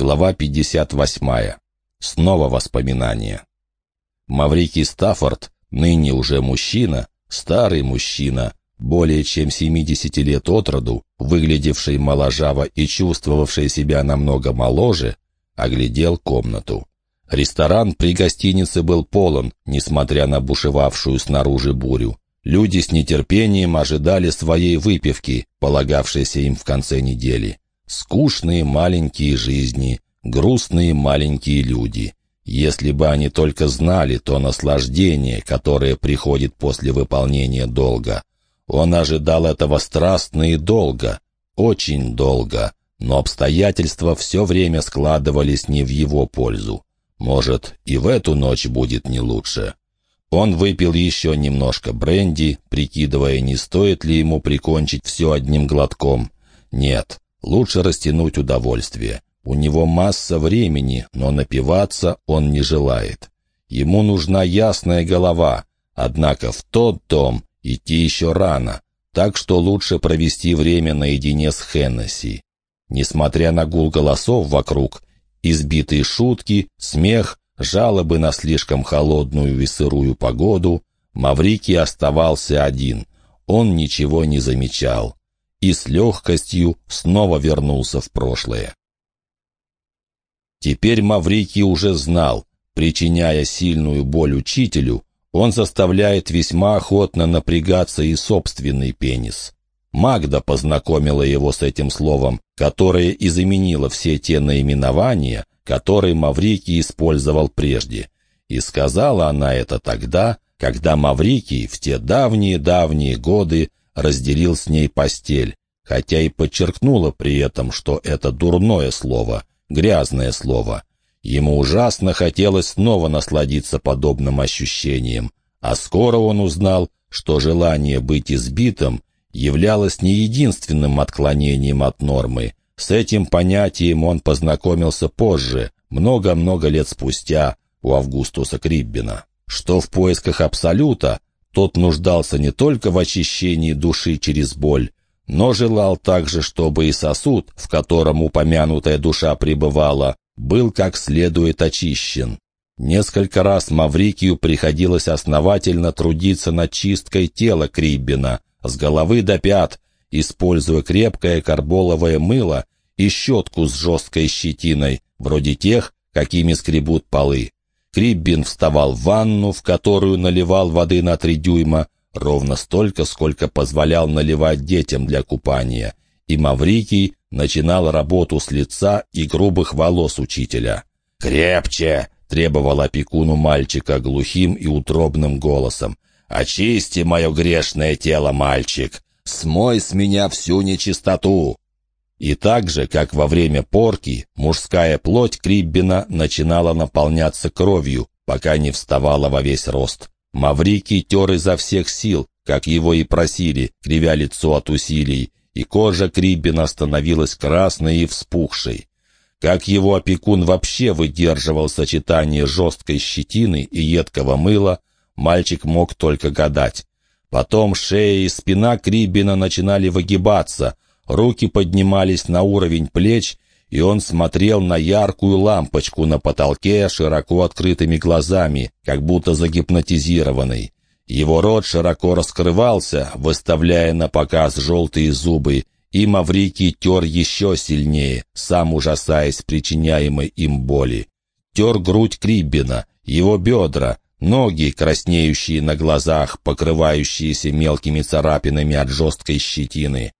Глава 58. Снова воспоминания. Маврикий Стаффорд, ныне уже мужчина, старый мужчина, более чем 70 лет от роду, выглядевший моложаво и чувствовавший себя намного моложе, оглядел комнату. Ресторан при гостинице был полон, несмотря на бушевавшую снаружи бурю. Люди с нетерпением ожидали своей выпивки, полагавшейся им в конце недели. Скучные маленькие жизни, грустные маленькие люди. Если бы они только знали то наслаждение, которое приходит после выполнения долга. Он ожидал этого страстно и долго, очень долго, но обстоятельства все время складывались не в его пользу. Может, и в эту ночь будет не лучше. Он выпил еще немножко бренди, прикидывая, не стоит ли ему прикончить все одним глотком. Нет, Лучше растянуть удовольствие. У него масса времени, но напиваться он не желает. Ему нужна ясная голова, однако в тот дом идти еще рано, так что лучше провести время наедине с Хеннесси. Несмотря на гул голосов вокруг, избитые шутки, смех, жалобы на слишком холодную и сырую погоду, Маврикий оставался один. Он ничего не замечал и с легкостью снова вернулся в прошлое. Теперь Маврикий уже знал, причиняя сильную боль учителю, он заставляет весьма охотно напрягаться и собственный пенис. Магда познакомила его с этим словом, которое и заменило все те наименования, которые Маврикий использовал прежде. И сказала она это тогда, когда Маврикий в те давние-давние годы разделил с ней постель, хотя и подчеркнула при этом, что это дурное слово, грязное слово. Ему ужасно хотелось снова насладиться подобным ощущением, а скоро он узнал, что желание быть избитым являлось не единственным отклонением от нормы. С этим понятием он познакомился позже, много-много лет спустя, у Августуса Криббина, что в поисках Абсолюта тот нуждался не только в очищении души через боль, но желал также, чтобы и сосуд, в котором упомянутая душа пребывала, был как следует очищен. Несколько раз Маврикию приходилось основательно трудиться над чисткой тела Криббина, с головы до пят, используя крепкое карболовое мыло и щетку с жесткой щетиной, вроде тех, какими скребут полы. Криббин вставал в ванну, в которую наливал воды на три дюйма, ровно столько, сколько позволял наливать детям для купания, и Маврикий начинал работу с лица и грубых волос учителя. «Крепче!» — требовал опекуну мальчика глухим и утробным голосом. «Очисти мое грешное тело, мальчик! Смой с меня всю нечистоту!» И так же, как во время порки, мужская плоть Криббина начинала наполняться кровью, пока не вставала во весь рост. Маврикий тер изо всех сил, как его и просили, кривя лицо от усилий, и кожа Криббина становилась красной и вспухшей. Как его опекун вообще выдерживал сочетание жесткой щетины и едкого мыла, мальчик мог только гадать. Потом шея и спина Криббина начинали выгибаться — Руки поднимались на уровень плеч, и он смотрел на яркую лампочку на потолке широко открытыми глазами, как будто загипнотизированный. Его рот широко раскрывался, выставляя на показ желтые зубы, и Маврикий тер еще сильнее, сам ужасаясь причиняемой им боли. Тер грудь Криббина, его бедра, ноги, краснеющие на глазах, покрывающиеся мелкими царапинами от жесткой щетины.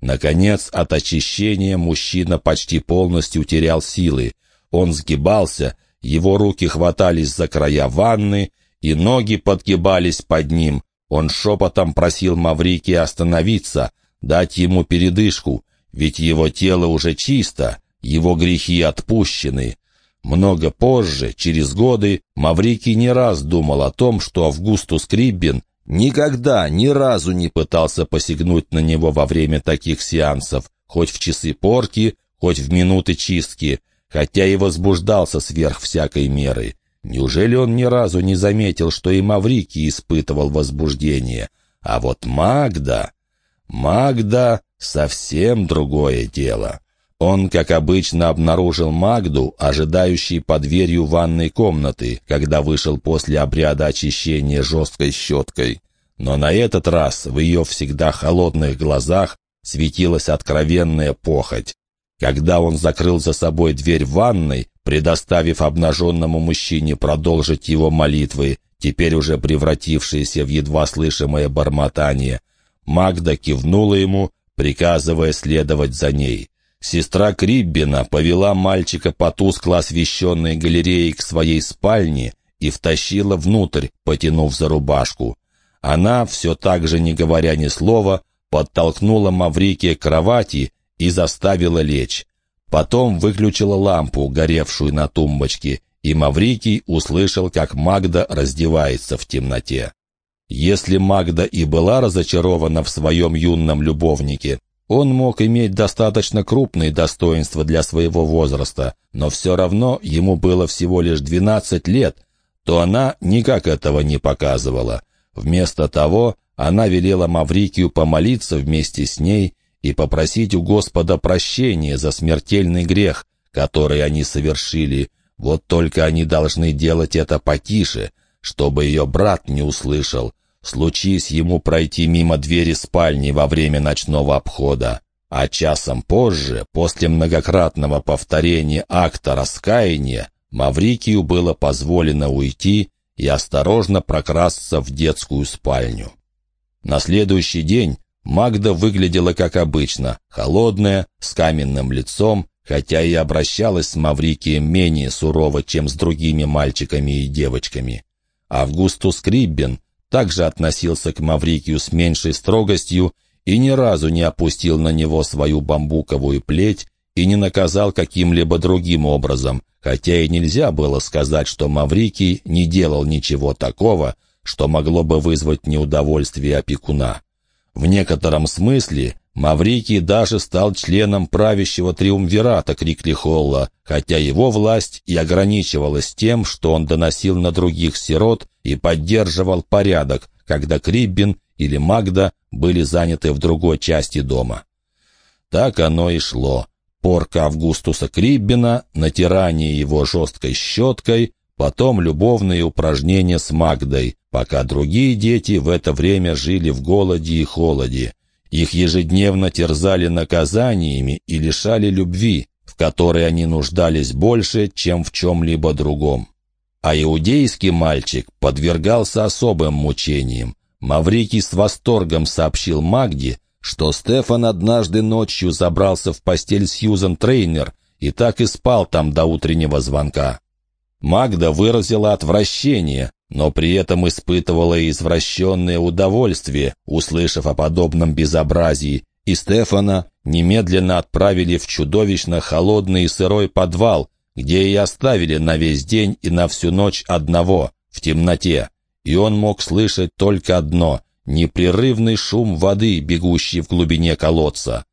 Наконец, от очищения мужчина почти полностью терял силы. Он сгибался, его руки хватались за края ванны, и ноги подгибались под ним. Он шепотом просил Маврики остановиться, дать ему передышку, ведь его тело уже чисто, его грехи отпущены. Много позже, через годы, Маврикий не раз думал о том, что Августус Криббин Никогда, ни разу не пытался посягнуть на него во время таких сеансов, хоть в часы порки, хоть в минуты чистки, хотя и возбуждался сверх всякой меры. Неужели он ни разу не заметил, что и Маврикий испытывал возбуждение? А вот Магда... Магда — совсем другое дело. Он, как обычно, обнаружил Магду, ожидающей под дверью ванной комнаты, когда вышел после обряда очищения жесткой щеткой. Но на этот раз в ее всегда холодных глазах светилась откровенная похоть. Когда он закрыл за собой дверь ванной, предоставив обнаженному мужчине продолжить его молитвы, теперь уже превратившиеся в едва слышимое бормотание, Магда кивнула ему, приказывая следовать за ней. Сестра Криббина повела мальчика по тускло освещенной галерее к своей спальне и втащила внутрь, потянув за рубашку. Она, все так же не говоря ни слова, подтолкнула Маврикия к кровати и заставила лечь. Потом выключила лампу, горевшую на тумбочке, и Маврикий услышал, как Магда раздевается в темноте. Если Магда и была разочарована в своем юном любовнике, он мог иметь достаточно крупные достоинства для своего возраста, но все равно ему было всего лишь 12 лет, то она никак этого не показывала. Вместо того она велела Маврикию помолиться вместе с ней и попросить у Господа прощения за смертельный грех, который они совершили. Вот только они должны делать это потише, чтобы ее брат не услышал, случись ему пройти мимо двери спальни во время ночного обхода. А часом позже, после многократного повторения акта раскаяния, Маврикию было позволено уйти и осторожно прокрасться в детскую спальню. На следующий день Магда выглядела как обычно, холодная, с каменным лицом, хотя и обращалась с Маврикием менее сурово, чем с другими мальчиками и девочками. Августус Криббен также относился к Маврикию с меньшей строгостью и ни разу не опустил на него свою бамбуковую плеть и не наказал каким-либо другим образом, хотя и нельзя было сказать, что Маврикий не делал ничего такого, что могло бы вызвать неудовольствие опекуна. В некотором смысле Маврикий даже стал членом правящего триумвирата Криклихолла, хотя его власть и ограничивалась тем, что он доносил на других сирот и поддерживал порядок, когда Криббин или Магда были заняты в другой части дома. Так оно и шло. Порка Августуса Криббина, натирание его жесткой щеткой, потом любовные упражнения с Магдой, пока другие дети в это время жили в голоде и холоде. Их ежедневно терзали наказаниями и лишали любви, в которой они нуждались больше, чем в чем-либо другом. А иудейский мальчик подвергался особым мучениям. Маврикий с восторгом сообщил Магде, что Стефан однажды ночью забрался в постель Сьюзен Трейнер и так и спал там до утреннего звонка. Магда выразила отвращение, но при этом испытывала извращенное удовольствие, услышав о подобном безобразии, и Стефана немедленно отправили в чудовищно холодный и сырой подвал, где и оставили на весь день и на всю ночь одного, в темноте. И он мог слышать только одно — непрерывный шум воды, бегущий в глубине колодца.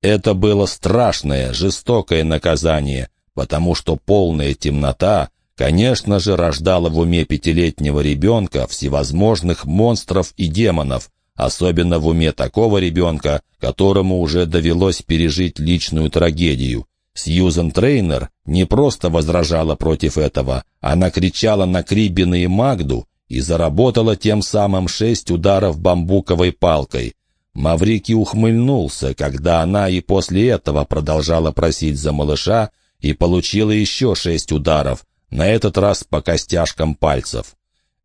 Это было страшное, жестокое наказание, потому что полная темнота конечно же, рождала в уме пятилетнего ребенка всевозможных монстров и демонов, особенно в уме такого ребенка, которому уже довелось пережить личную трагедию. Сьюзен Трейнер не просто возражала против этого, она кричала на Криббена и Магду и заработала тем самым шесть ударов бамбуковой палкой. Маврики ухмыльнулся, когда она и после этого продолжала просить за малыша и получила еще шесть ударов, на этот раз по костяшкам пальцев.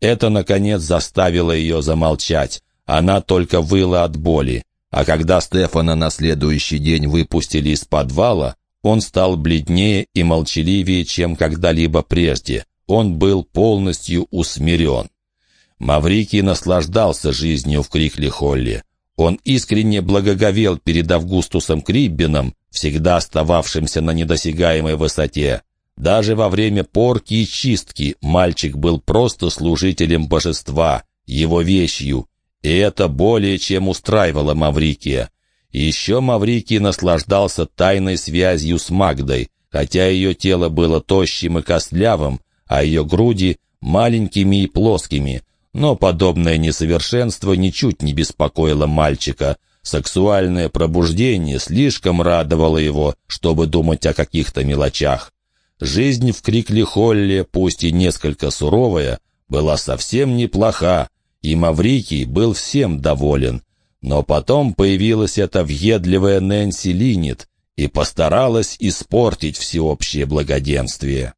Это, наконец, заставило ее замолчать. Она только выла от боли. А когда Стефана на следующий день выпустили из подвала, он стал бледнее и молчаливее, чем когда-либо прежде. Он был полностью усмирен. Маврикий наслаждался жизнью в Крикли-Холле. Он искренне благоговел перед Августусом Криббином, всегда остававшимся на недосягаемой высоте. Даже во время порки и чистки мальчик был просто служителем божества, его вещью, и это более чем устраивало Маврикия. Еще Маврикий наслаждался тайной связью с Магдой, хотя ее тело было тощим и костлявым, а ее груди маленькими и плоскими, но подобное несовершенство ничуть не беспокоило мальчика. Сексуальное пробуждение слишком радовало его, чтобы думать о каких-то мелочах. Жизнь в Крикли-Холле, пусть и несколько суровая, была совсем неплоха, и Маврикий был всем доволен. Но потом появилась эта въедливая Нэнси Линет и постаралась испортить всеобщее благоденствие.